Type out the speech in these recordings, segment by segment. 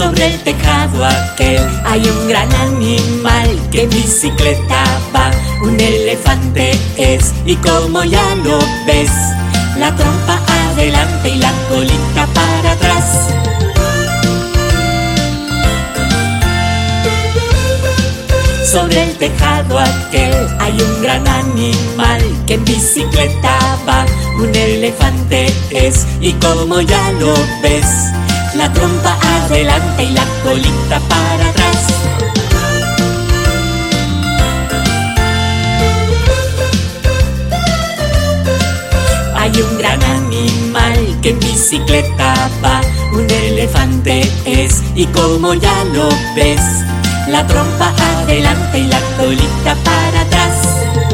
sobre el tejado aquel hay un gran animal que bicicleta va. Un elefante es y como ya lo ves, la trompa adelante y la colita para atrás. Sobre el tejado aquel hay un gran animal que en bicicleta va. Un elefante es y como ya lo ves, la trompa adelante y la colita para atrás. Hay un gran animal que en bicicleta va, un elefante es y como ya lo ves, la trompa adelante y la colita para atrás.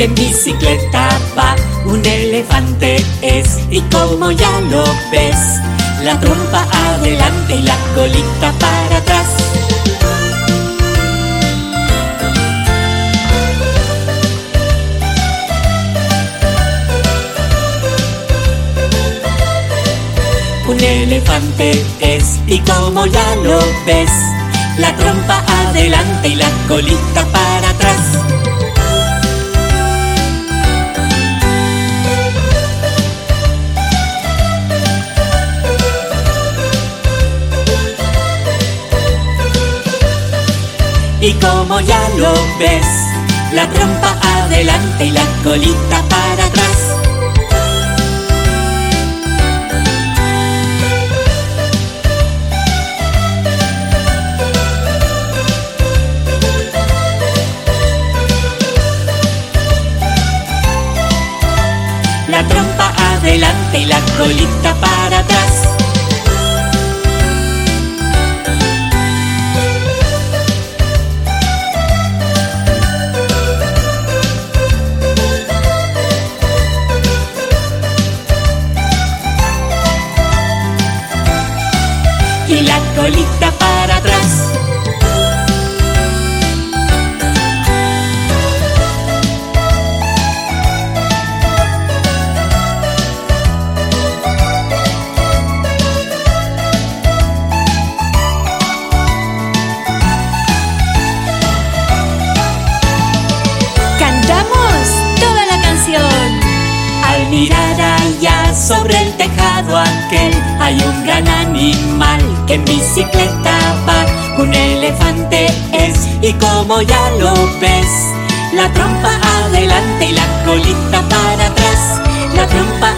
En bicicleta va, un elefante es y como ya lo ves, la trompa adelante y la colita para atrás. Un elefante es y como ya lo ves, la trompa adelante y la colita para Y como ya lo ves, la trompa adelante y la colita para atrás. La trompa adelante y la colita para atrás. La colita para atrás. Cantamos toda la canción. Al mirar allá sobre el tejado aquel hay un gran animal que en bicicleta va. Un elefante es y como ya lo ves, la trompa adelante y la colita para atrás. La trompa